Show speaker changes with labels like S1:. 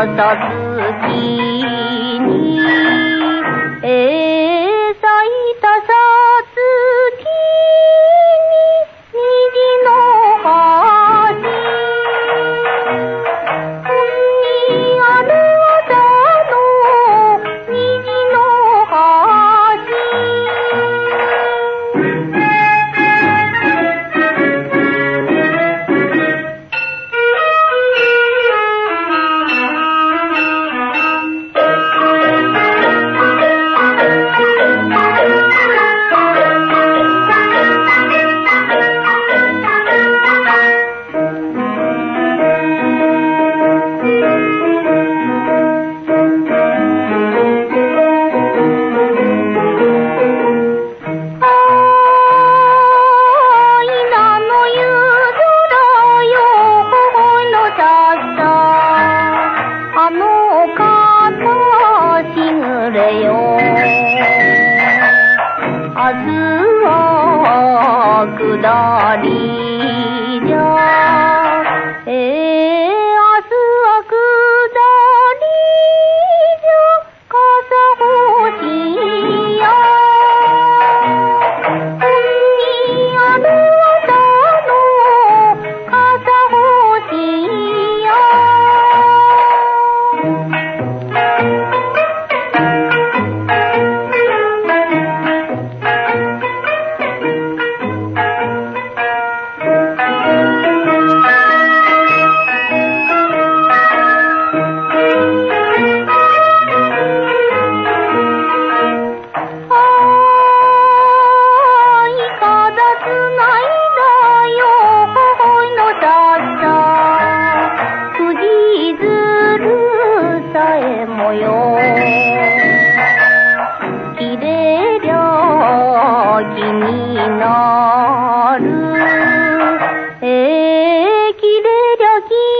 S1: 我打死你哎。れよ明日は下りじゃ。えー。की